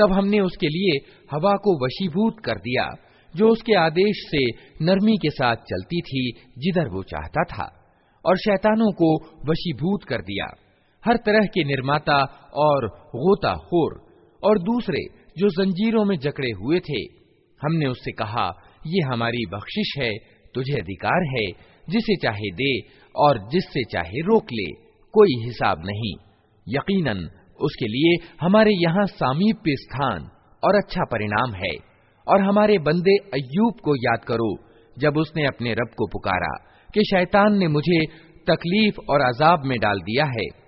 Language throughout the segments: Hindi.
तब हमने उसके लिए हवा को वशीभूत कर दिया जो उसके आदेश से नरमी के साथ चलती थी जिधर वो चाहता था और शैतानों को वशीभूत कर दिया। हर तरह के निर्माता और गोता गोताखोर और दूसरे जो जंजीरों में जकड़े हुए थे, हमने उससे कहा, ये हमारी बख्शिश है, तुझे अधिकार है, जिसे चाहे दे और जिससे चाहे रोक ले, कोई हिसाब नहीं। यकीनन, उसके लिए हमारे यहाँ सामीप्य स्थान और अच्छा परिणाम है, और हमारे बंदे अयूब को याद करो, जब उसने अपने रब को पुकारा। कि शैतान ने मुझे तकलीफ़ और अजाब में डाल दिया है।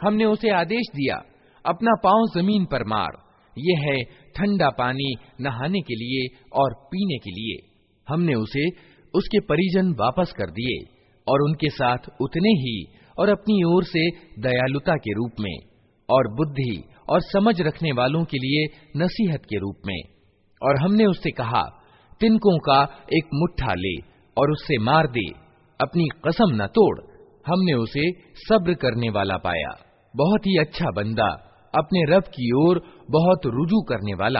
हमने उसे आदेश दिया अपना पांव जमीन पर मार ये है ठंडा पानी नहाने के लिए और पीने के लिए हमने उसे उसके परिजन वापस कर दिए और उनके साथ उतने ही और अपनी ओर से दयालुता के रूप में और बुद्धि और समझ रखने वालों के लिए नसीहत के रूप में। और हमने उससे कहा, तिनकों का एक मुट्ठा ले और उससे मार दे, अपनी कसम न तोड़। हमने उसे सब्र करने वाला पाया। बहुत ही अच्छा बंदा, अपने रब की ओर बहुत रुजू करने वाला।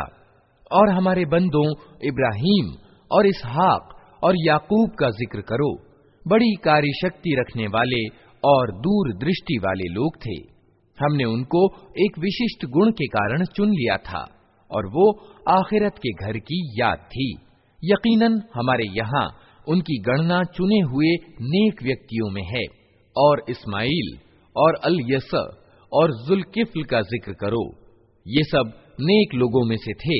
और हमारे बंदों इब्राहिम और इसहाक और याकूब का ज़िक्र करो। बड़ी कार्य शक्ति रखने वाले और दूर दृष्टि वाले लोग थे। हमने उनको एक विशिष्ट गुण के कारण चुन लिया था और वो आखिरत के घर की याद थी। यकीनन हमारे यहाँ उनकी गणना चुने हुए नेक व्यक्तियों में है और इस्माइल और अल यस और जुल्किफ्ल का ज़िक्र करो। ये सब नेक लोगों में से थे।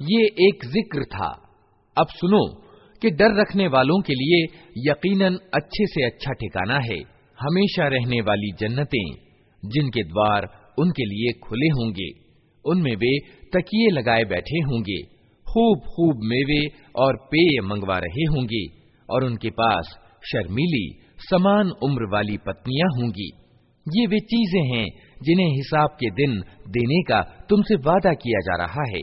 ये एक ज़िक्र था। अब सुनो कि डर रखने वालों के लिए यकीनन अच्छे से अच्छा ठिकाना है। हमेशा रहने वाली जन्नतें, जिनके द्वार उनके लिए खुले होंगे, उनमें वे तकिए लगाए बैठे होंगे खूब खूब मेवे और पेय मंगवा रहे होंगे और उनके पास शर्मीली, समान उम्र वाली पत्नियाँ होंगी। ये वे चीज़ें हैं जिन्हें हिसाब के दिन देने का तुमसे वादा किया जा रहा है।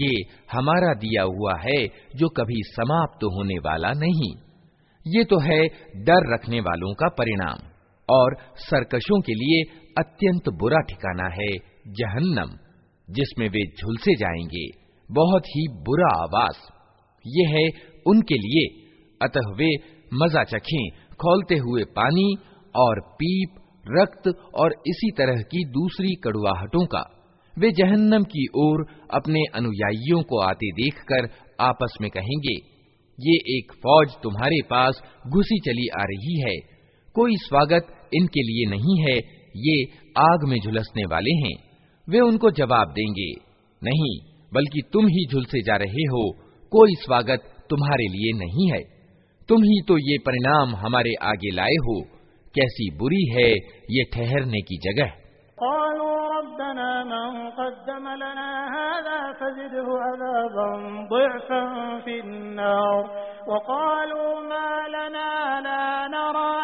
ये हमारा दिया हुआ है जो कभी समाप्त होने वाला नहीं ये तो है डर रखने वालों का परिणाम और सरकशों के लिए अत्यंत बुरा ठिकाना है जहन्नम, जिसमें वे झुलसे जाएँगे। बहुत ही बुरा आवास ये है उनके लिए। अतः वे मज़ा चखें, खोलते हुए पानी और पीप, रक्त और इसी तरह की दूसरी कड़ुआहटों का। वे जहन्नम की ओर अपने अनुयायियों को आते देखकर आपस में कहेंगे, ये एक फौज तुम्हारे पास घुसी चली आ रही है। कोई स्वागत इनके लिए नहीं है, ये आग में झुलसने वाले हैं। वे उनको जवाब देंगे, नहीं, बल्कि तुम ही झुलसे जा रहे हो, कोई स्वागत तुम्हारे लिए नहीं है। तुम ही तो ये परिणाम हमारे आगे लाए हो, कैसी बुरी है ये ठहरने की जगह। वक़ालू मा लना ला नरा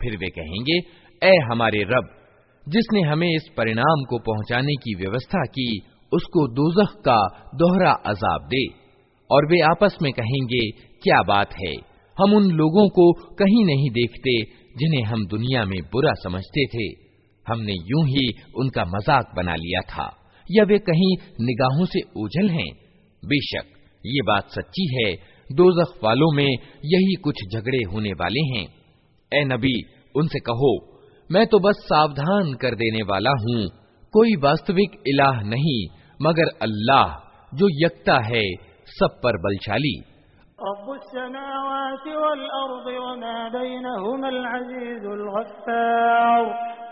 फिर वे कहेंगे ए हमारे रब जिसने हमें इस परिणाम को पहुँचाने की व्यवस्था की, उसको दोजख का दोहरा अजाब दे। और वे आपस में कहेंगे, क्या बात है? हम उन लोगों को कहीं नहीं देखते जिन्हें हम दुनिया में बुरा समझते थे। हमने यूँ ही उनका मज़ाक बना लिया था। या वे कहीं निगाहों से ओझल हैं? बेशक, ये बात सच्ची है, दोजख वालों में यही कुछ झगड़े होने वाले हैं। ए नबी, उनसे कहो मैं तो बस सावधान कर देने वाला हूँ। कोई वास्तविक इलाह नहीं, मगर अल्लाह, जो यकता है, सब पर बलशाली।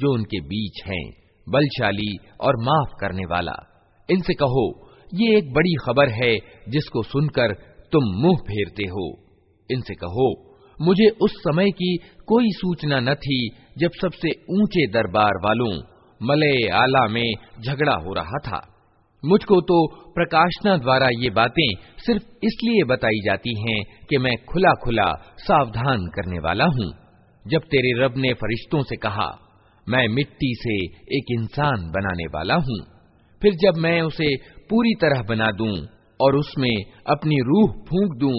जो उनके बीच हैं, बलशाली और माफ़ करने वाला। इनसे कहो, ये एक बड़ी खबर है जिसको सुनकर तुम मुँह फेरते हो। इनसे कहो, मुझे उस समय की कोई सूचना न थी जब सबसे ऊँचे दरबार वालों मलय आला में झगड़ा हो रहा था। मुझको तो प्रकाशना द्वारा ये बातें सिर्फ़ इसलिए बताई जाती हैं कि मैं खुला खुला सावधान करने वाला हूँ। जब तेरे रब ने फरिश्तों से कहा मैं मिट्टी से एक इंसान बनाने वाला हूँ। फिर जब मैं उसे पूरी तरह बना दूँ और उसमें अपनी रूह फूंक दूँ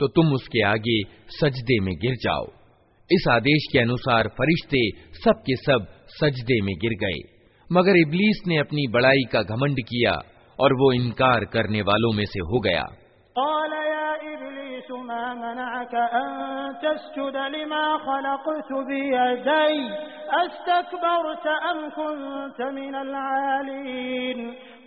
तो तुम उसके आगे सजदे में गिर जाओ। इस आदेश के अनुसार फरिश्ते सब के सब सजदे में गिर गए। मगर इबलीस ने अपनी बड़ाई का घमंड किया और वो इनकार करने वालों में से हो गया।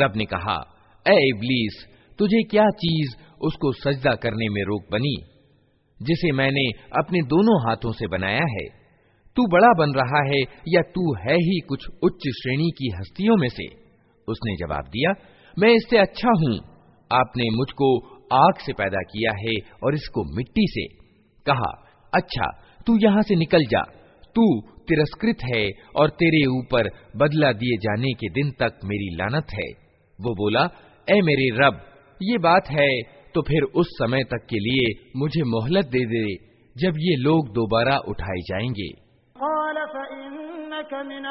रब ने कहा, ए इबलीस, तुझे क्या चीज़ उसको सजदा करने में रोक बनी, जिसे मैंने अपने दोनों हाथों से बनाया है? तू बड़ा बन रहा है या तू है ही कुछ उच्च श्रेणी की हस्तियों में से? उसने जवाब दिया, मैं इससे अच्छा हूँ। आपने मुझको आग से पैदा किया है और इसको मिट्टी से। कहा अच्छा तू यहाँ से निकल जा। तू तिरस्कृत है और तेरे ऊपर बदला दिए जाने के दिन तक मेरी लानत है। वो बोला ए मेरे रब ये बात है तो फिर उस समय तक के लिए मुझे मोहलत दे दे जब ये लोग दोबारा उठाए जाएंगे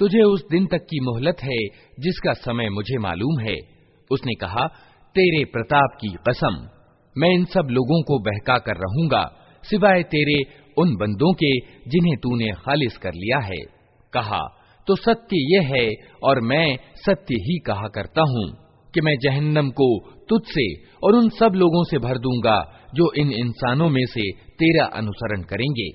तुझे उस दिन तक की मोहलत है जिसका समय मुझे मालूम है। उसने कहा, तेरे प्रताप की कसम, मैं इन सब लोगों को बहका कर रहूँगा, सिवाय तेरे उन बंदों के जिन्हें तूने खालिज कर लिया है। कहा तो सत्य यह है और मैं सत्य ही कहा करता हूँ कि मैं जहन्नम को तुझसे और उन सब लोगों से भर दूँगा जो इन इंसानों में से तेरा अनुसरण करेंगे।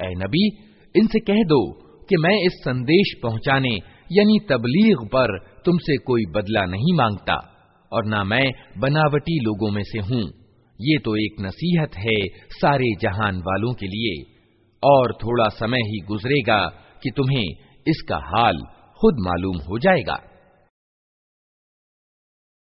ए नबी, इनसे कह दो कि मैं इस संदेश पहुँचाने, यानी तबलीग पर तुमसे कोई बदला नहीं माँगता, और ना मैं बनावटी लोगों में से हूँ। ये तो एक नसीहत है सारे जहान वालों के लिए। और थोड़ा समय ही गुजरेगा कि तुम्हें इसका हाल खुद मालूम हो जाएगा।